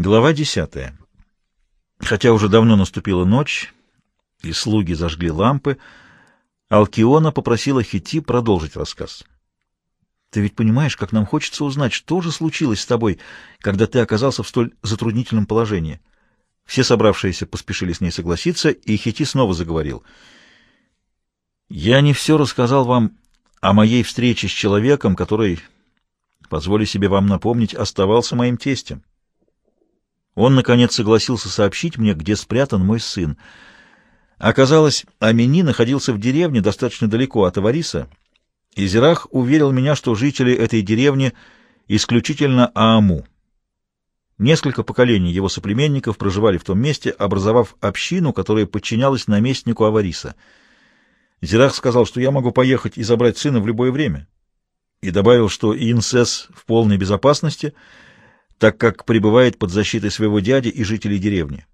Глава десятая. Хотя уже давно наступила ночь, и слуги зажгли лампы, Алкиона попросила Хити продолжить рассказ. «Ты ведь понимаешь, как нам хочется узнать, что же случилось с тобой, когда ты оказался в столь затруднительном положении?» Все собравшиеся поспешили с ней согласиться, и Хити снова заговорил. «Я не все рассказал вам о моей встрече с человеком, который, позволю себе вам напомнить, оставался моим тестем. Он, наконец, согласился сообщить мне, где спрятан мой сын. Оказалось, Амини находился в деревне достаточно далеко от Авариса, и Зирах уверил меня, что жители этой деревни исключительно Ааму. Несколько поколений его соплеменников проживали в том месте, образовав общину, которая подчинялась наместнику Авариса. Зирах сказал, что я могу поехать и забрать сына в любое время, и добавил, что Инсес в полной безопасности — так как пребывает под защитой своего дяди и жителей деревни.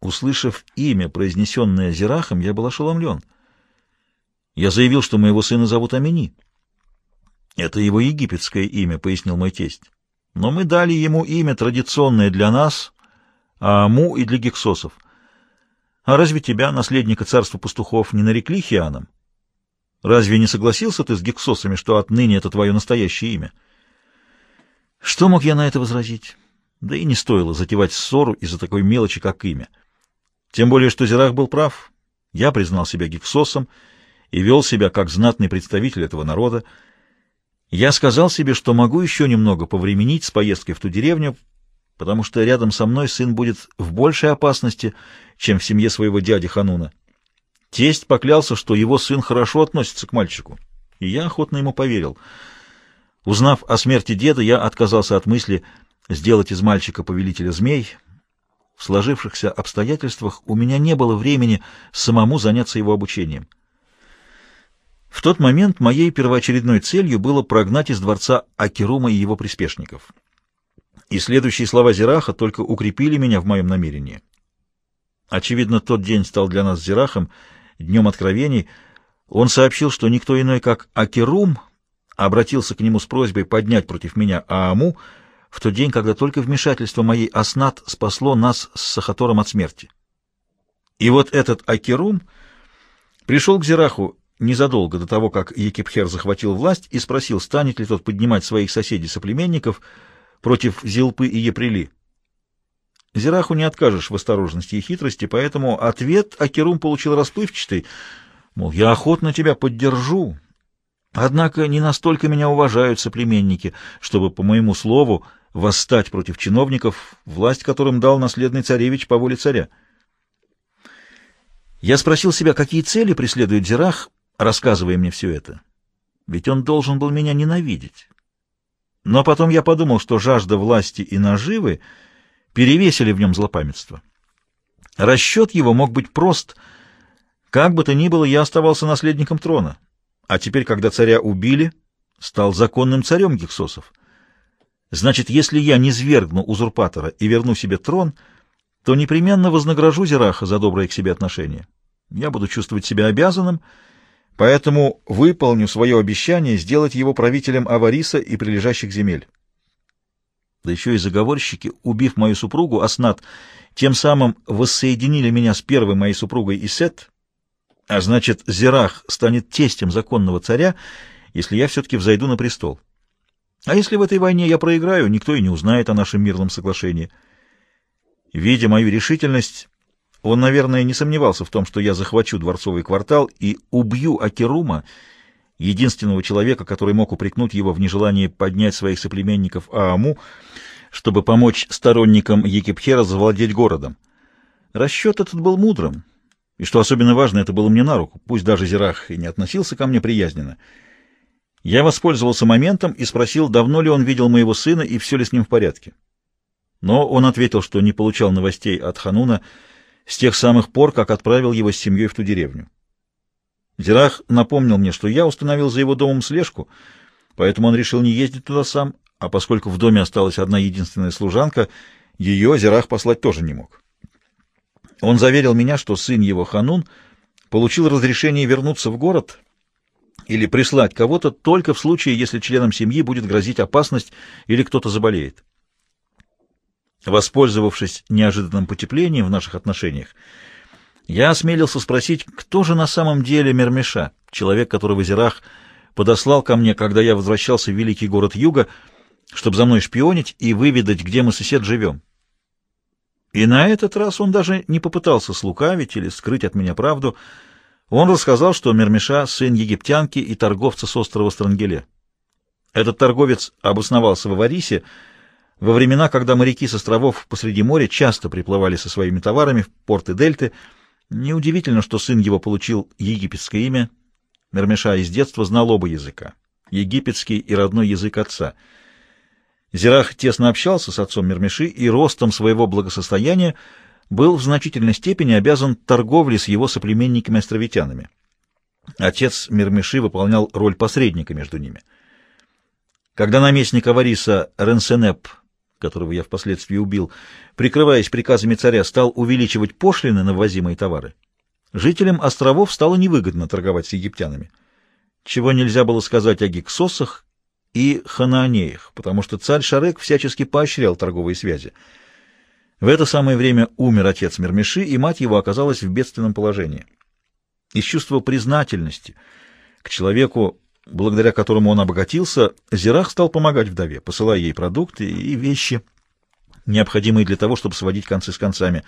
Услышав имя, произнесенное Зирахом, я был ошеломлен. Я заявил, что моего сына зовут Амини. Это его египетское имя, пояснил мой тесть. Но мы дали ему имя, традиционное для нас, Аму и для гексосов. А разве тебя, наследника царства пастухов, не нарекли Хианом? Разве не согласился ты с гексосами, что отныне это твое настоящее имя? — что мог я на это возразить? Да и не стоило затевать ссору из-за такой мелочи, как имя. Тем более, что Зирах был прав. Я признал себя гипсосом и вел себя как знатный представитель этого народа. Я сказал себе, что могу еще немного повременить с поездкой в ту деревню, потому что рядом со мной сын будет в большей опасности, чем в семье своего дяди Хануна. Тесть поклялся, что его сын хорошо относится к мальчику, и я охотно ему поверил — Узнав о смерти деда, я отказался от мысли сделать из мальчика повелителя змей. В сложившихся обстоятельствах у меня не было времени самому заняться его обучением. В тот момент моей первоочередной целью было прогнать из дворца Акирума и его приспешников. И следующие слова Зираха только укрепили меня в моем намерении. Очевидно, тот день стал для нас Зирахом днем откровений. Он сообщил, что никто иной, как Акирум, обратился к нему с просьбой поднять против меня Ааму в тот день, когда только вмешательство моей Аснат спасло нас с Сахатором от смерти. И вот этот Акерум пришел к Зираху незадолго до того, как Екипхер захватил власть, и спросил, станет ли тот поднимать своих соседей-соплеменников против Зилпы и Еприли. Зираху не откажешь в осторожности и хитрости, поэтому ответ Акерум получил расплывчатый, мол, я охотно тебя поддержу, Однако не настолько меня уважают соплеменники, чтобы, по моему слову, восстать против чиновников, власть которым дал наследный царевич по воле царя. Я спросил себя, какие цели преследует Зирах, рассказывая мне все это. Ведь он должен был меня ненавидеть. Но потом я подумал, что жажда власти и наживы перевесили в нем злопамятство. Расчет его мог быть прост. Как бы то ни было, я оставался наследником трона а теперь, когда царя убили, стал законным царем гексосов. Значит, если я не свергну узурпатора и верну себе трон, то непременно вознагражу Зераха за доброе к себе отношение. Я буду чувствовать себя обязанным, поэтому выполню свое обещание сделать его правителем Авариса и прилежащих земель. Да еще и заговорщики, убив мою супругу Аснат, тем самым воссоединили меня с первой моей супругой Исет, а значит, Зирах станет тестем законного царя, если я все-таки взойду на престол. А если в этой войне я проиграю, никто и не узнает о нашем мирном соглашении. Видя мою решительность, он, наверное, не сомневался в том, что я захвачу дворцовый квартал и убью Акерума, единственного человека, который мог упрекнуть его в нежелании поднять своих соплеменников Ааму, чтобы помочь сторонникам Екипхера завладеть городом. Расчет этот был мудрым, и что особенно важно, это было мне на руку, пусть даже Зирах и не относился ко мне приязненно. Я воспользовался моментом и спросил, давно ли он видел моего сына и все ли с ним в порядке. Но он ответил, что не получал новостей от Хануна с тех самых пор, как отправил его с семьей в ту деревню. Зирах напомнил мне, что я установил за его домом слежку, поэтому он решил не ездить туда сам, а поскольку в доме осталась одна единственная служанка, ее Зирах послать тоже не мог. Он заверил меня, что сын его, Ханун, получил разрешение вернуться в город или прислать кого-то только в случае, если членам семьи будет грозить опасность или кто-то заболеет. Воспользовавшись неожиданным потеплением в наших отношениях, я осмелился спросить, кто же на самом деле Мермеша, человек, которого Зирах подослал ко мне, когда я возвращался в великий город Юга, чтобы за мной шпионить и выведать, где мы сосед живем. И на этот раз он даже не попытался слукавить или скрыть от меня правду. Он рассказал, что Мермеша — сын египтянки и торговца с острова Странгеле. Этот торговец обосновался в Аварисе во времена, когда моряки с островов посреди моря часто приплывали со своими товарами в порты Дельты. Неудивительно, что сын его получил египетское имя. Мермеша из детства знал оба языка — египетский и родной язык отца — Зирах тесно общался с отцом Мермеши и ростом своего благосостояния был в значительной степени обязан торговле с его соплеменниками-островитянами. Отец Мермеши выполнял роль посредника между ними. Когда наместник Авариса Ренсенеп, которого я впоследствии убил, прикрываясь приказами царя, стал увеличивать пошлины на ввозимые товары, жителям островов стало невыгодно торговать с египтянами, чего нельзя было сказать о гиксосах и ханаанеях, потому что царь Шарек всячески поощрял торговые связи. В это самое время умер отец Мермеши, и мать его оказалась в бедственном положении. Из чувства признательности к человеку, благодаря которому он обогатился, Зирах стал помогать вдове, посылая ей продукты и вещи, необходимые для того, чтобы сводить концы с концами.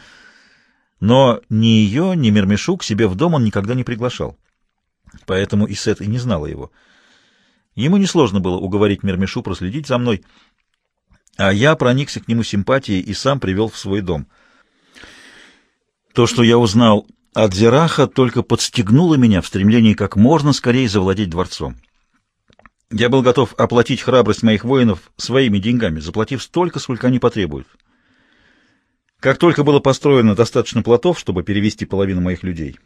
Но ни ее, ни Мермешу к себе в дом он никогда не приглашал. Поэтому Исет и не знала его. Ему несложно было уговорить Мермешу проследить за мной, а я проникся к нему симпатией и сам привел в свой дом. То, что я узнал от Зераха, только подстегнуло меня в стремлении как можно скорее завладеть дворцом. Я был готов оплатить храбрость моих воинов своими деньгами, заплатив столько, сколько они потребуют. Как только было построено достаточно плотов, чтобы перевести половину моих людей,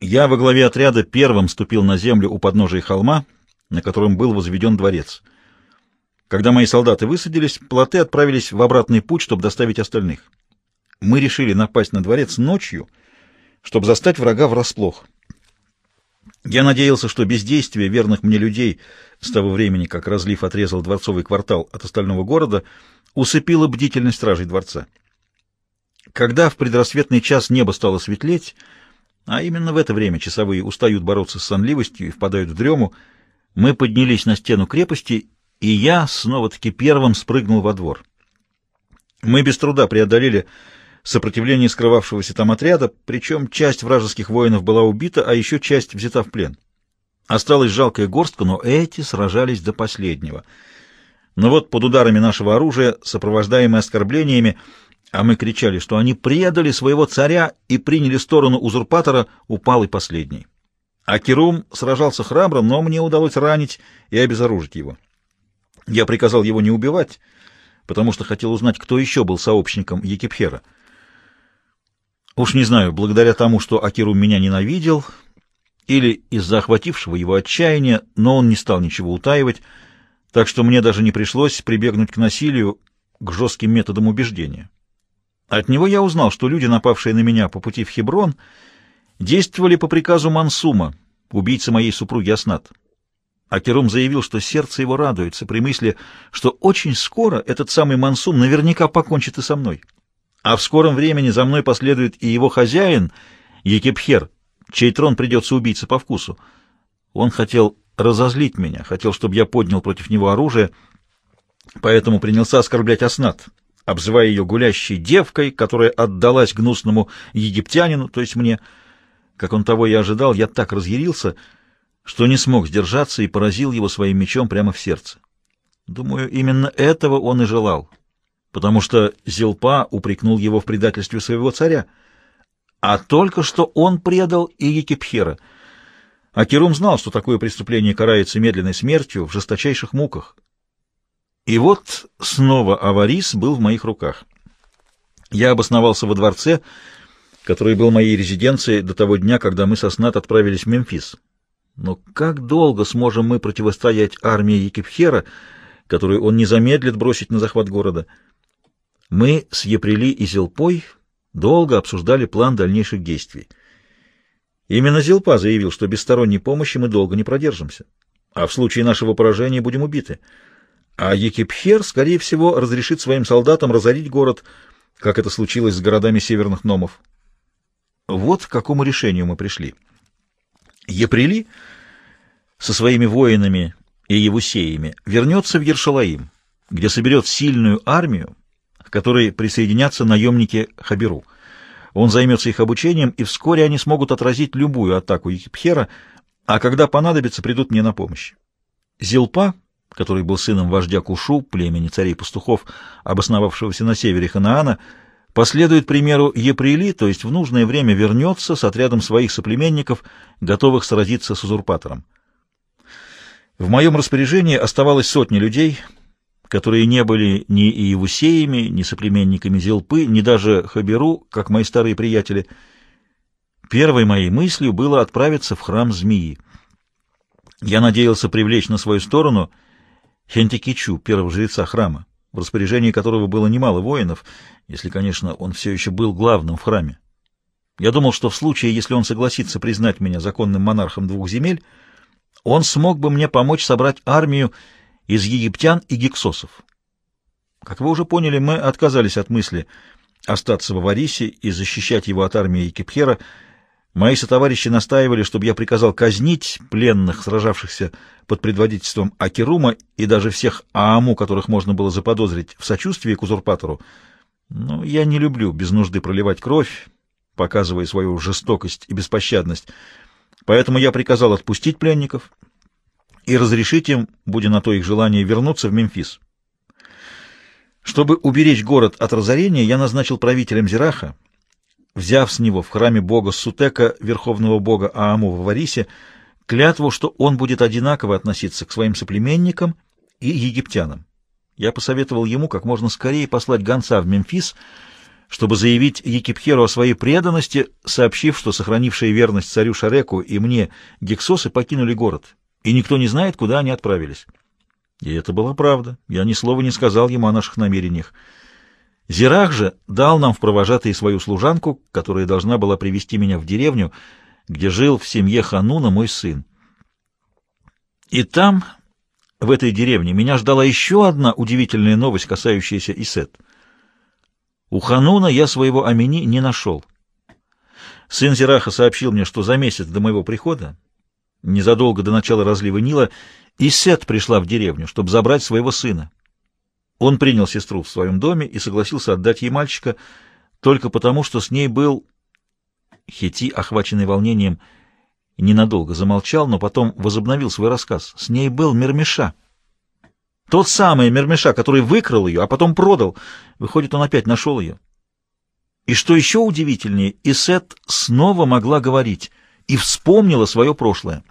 я во главе отряда первым ступил на землю у подножия холма — на котором был возведен дворец. Когда мои солдаты высадились, плоты отправились в обратный путь, чтобы доставить остальных. Мы решили напасть на дворец ночью, чтобы застать врага врасплох. Я надеялся, что бездействие верных мне людей с того времени, как разлив отрезал дворцовый квартал от остального города, усыпило бдительность стражей дворца. Когда в предрассветный час небо стало светлеть, а именно в это время часовые устают бороться с сонливостью и впадают в дрему, мы поднялись на стену крепости, и я снова-таки первым спрыгнул во двор. Мы без труда преодолели сопротивление скрывавшегося там отряда, причем часть вражеских воинов была убита, а еще часть взята в плен. Осталась жалкая горстка, но эти сражались до последнего. Но вот под ударами нашего оружия, сопровождаемые оскорблениями, а мы кричали, что они предали своего царя и приняли сторону узурпатора, упал и последний. Акирум сражался храбро, но мне удалось ранить и обезоружить его. Я приказал его не убивать, потому что хотел узнать, кто еще был сообщником Екипхера. Уж не знаю, благодаря тому, что Акирум меня ненавидел, или из-за охватившего его отчаяния, но он не стал ничего утаивать, так что мне даже не пришлось прибегнуть к насилию, к жестким методам убеждения. От него я узнал, что люди, напавшие на меня по пути в Хеброн, — действовали по приказу Мансума, убийцы моей супруги Аснат. Акерум заявил, что сердце его радуется при мысли, что очень скоро этот самый Мансум наверняка покончит и со мной. А в скором времени за мной последует и его хозяин, Екипхер, чей трон придется убийце по вкусу. Он хотел разозлить меня, хотел, чтобы я поднял против него оружие, поэтому принялся оскорблять Аснат, обзывая ее гулящей девкой, которая отдалась гнусному египтянину, то есть мне, — как он того и ожидал, я так разъярился, что не смог сдержаться и поразил его своим мечом прямо в сердце. Думаю, именно этого он и желал, потому что Зилпа упрекнул его в предательстве своего царя, а только что он предал и Екипхера. А Керум знал, что такое преступление карается медленной смертью в жесточайших муках. И вот снова Аварис был в моих руках. Я обосновался во дворце, который был моей резиденцией до того дня, когда мы со Снат отправились в Мемфис. Но как долго сможем мы противостоять армии Екипхера, которую он не замедлит бросить на захват города? Мы с Епрели и Зилпой долго обсуждали план дальнейших действий. Именно Зилпа заявил, что без сторонней помощи мы долго не продержимся, а в случае нашего поражения будем убиты. А Екипхер, скорее всего, разрешит своим солдатам разорить город, как это случилось с городами северных номов. Вот к какому решению мы пришли. Еприли со своими воинами и евусеями вернется в Ершалаим, где соберет сильную армию, к которой присоединятся наемники Хаберу. Он займется их обучением, и вскоре они смогут отразить любую атаку Екипхера, а когда понадобится, придут мне на помощь. Зилпа, который был сыном вождя Кушу, племени царей-пастухов, обосновавшегося на севере Ханаана, последует примеру Еприли, то есть в нужное время вернется с отрядом своих соплеменников, готовых сразиться с узурпатором. В моем распоряжении оставалось сотни людей, которые не были ни Иевусеями, ни соплеменниками Зилпы, ни даже Хаберу, как мои старые приятели. Первой моей мыслью было отправиться в храм змеи. Я надеялся привлечь на свою сторону Хентикичу, первого жреца храма, в распоряжении которого было немало воинов, если, конечно, он все еще был главным в храме. Я думал, что в случае, если он согласится признать меня законным монархом двух земель, он смог бы мне помочь собрать армию из египтян и гиксосов. Как вы уже поняли, мы отказались от мысли остаться в Аварисе и защищать его от армии Екипхера. Мои сотоварищи настаивали, чтобы я приказал казнить пленных, сражавшихся под предводительством Акирума и даже всех Ааму, которых можно было заподозрить в сочувствии к узурпатору. Но я не люблю без нужды проливать кровь, показывая свою жестокость и беспощадность. Поэтому я приказал отпустить пленников и разрешить им, будя на то их желание, вернуться в Мемфис. Чтобы уберечь город от разорения, я назначил правителем Зираха, взяв с него в храме бога Сутека, верховного бога Ааму в Аварисе, клятву, что он будет одинаково относиться к своим соплеменникам и египтянам. Я посоветовал ему как можно скорее послать гонца в Мемфис, чтобы заявить Екипхеру о своей преданности, сообщив, что сохранившие верность царю Шареку и мне гексосы покинули город, и никто не знает, куда они отправились. И это была правда. Я ни слова не сказал ему о наших намерениях. Зирах же дал нам в провожатые свою служанку, которая должна была привести меня в деревню, где жил в семье Хануна мой сын. И там, в этой деревне, меня ждала еще одна удивительная новость, касающаяся Исет — у Хануна я своего Амини не нашел. Сын Зираха сообщил мне, что за месяц до моего прихода, незадолго до начала разлива Нила, Исет пришла в деревню, чтобы забрать своего сына. Он принял сестру в своем доме и согласился отдать ей мальчика только потому, что с ней был... Хити, охваченный волнением, ненадолго замолчал, но потом возобновил свой рассказ. С ней был Мермеша. Тот самый Мермеша, который выкрал ее, а потом продал. Выходит, он опять нашел ее. И что еще удивительнее, Исет снова могла говорить и вспомнила свое прошлое.